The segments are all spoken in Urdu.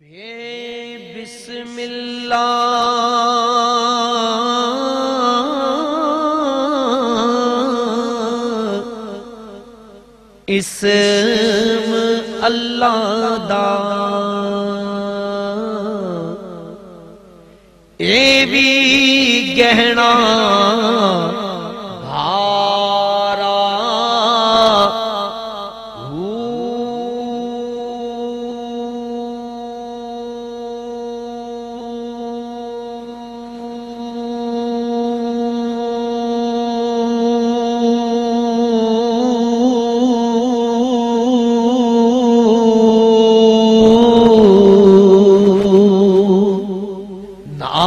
بسم اللہ اسم اللہ دا اے بھی گہنا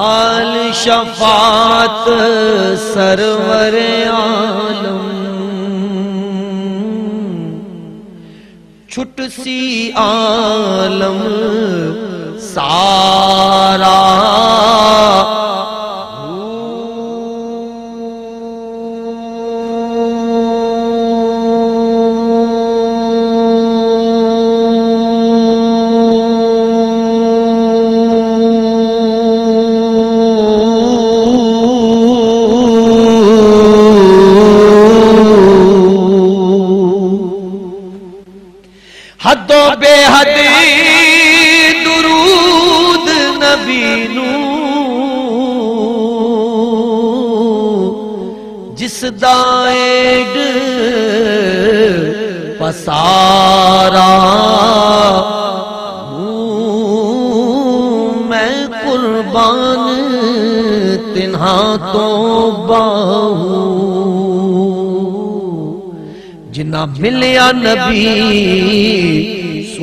نال شفاعت سرور عالم۔ چھٹ سی عالم سارا حد درود نبی نو جس دائڈ پسارا میں قربان تنہا تو باہوں جنا ملیا نبی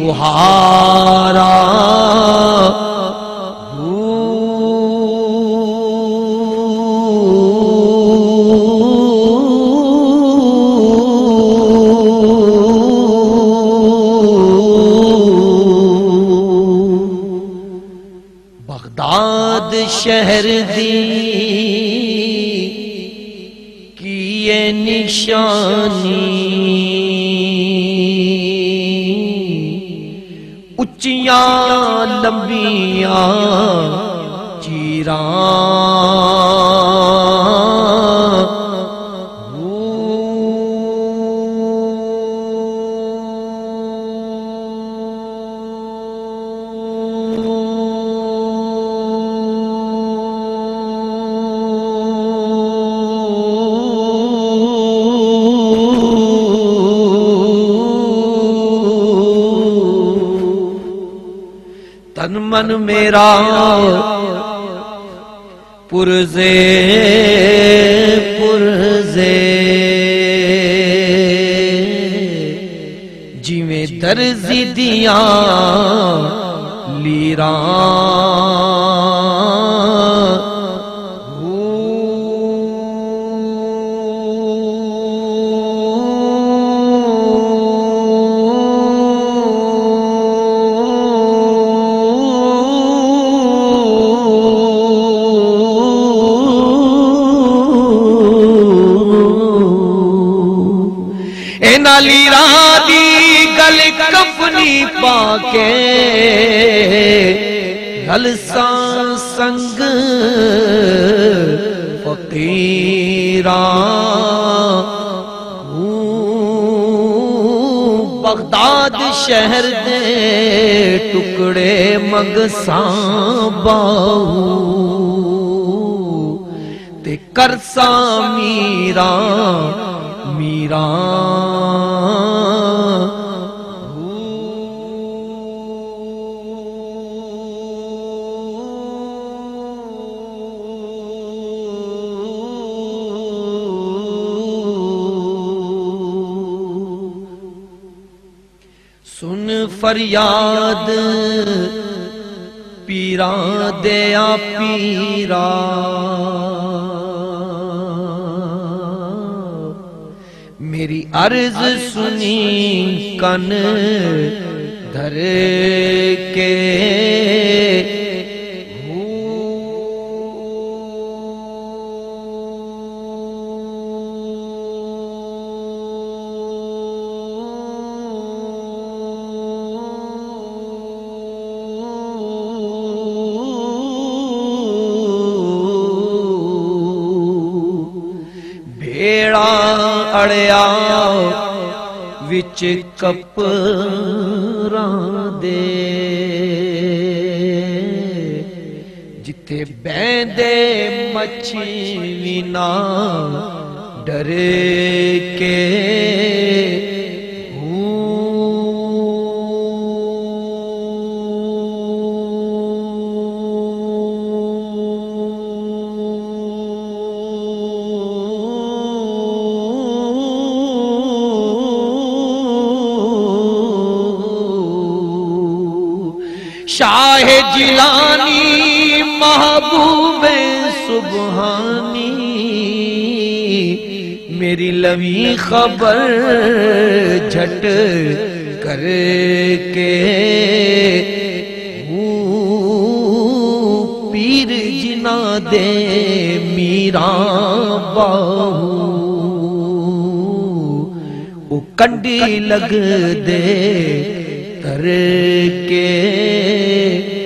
سہارا بغداد شہر دی کی یہ اونچیاں لمبیاں چیران دشمن میرا پرزے پرزے۔ جی میں درزی دیاں لیران۔ اے نالی رادی گل کفنی پاکے۔ گل سان سنگ فقیران بغداد شہر دے ٹکڑے منگساں باہو۔ تے کرساں میران میران سن فریاد پیران دیا پیرا۔ میری عرض سنی کن دھر کے ਕਿਹੜਾ ਅੜਿਆ ਵਿੱਚ ਕਪਰਾਂ ਦੇ ਜਿੱਥੇ ਬੈਂਦੇ ਮੱਛੀ ਵੀ ਨਾ ਡਰ ਕੇ شاہ جلانی محبوب سبحانی، میری لوی خبر جھٹ کر کے۔ پیر جنا دے میرا باہو، وہ کنڈی لگ دے۔ کر کے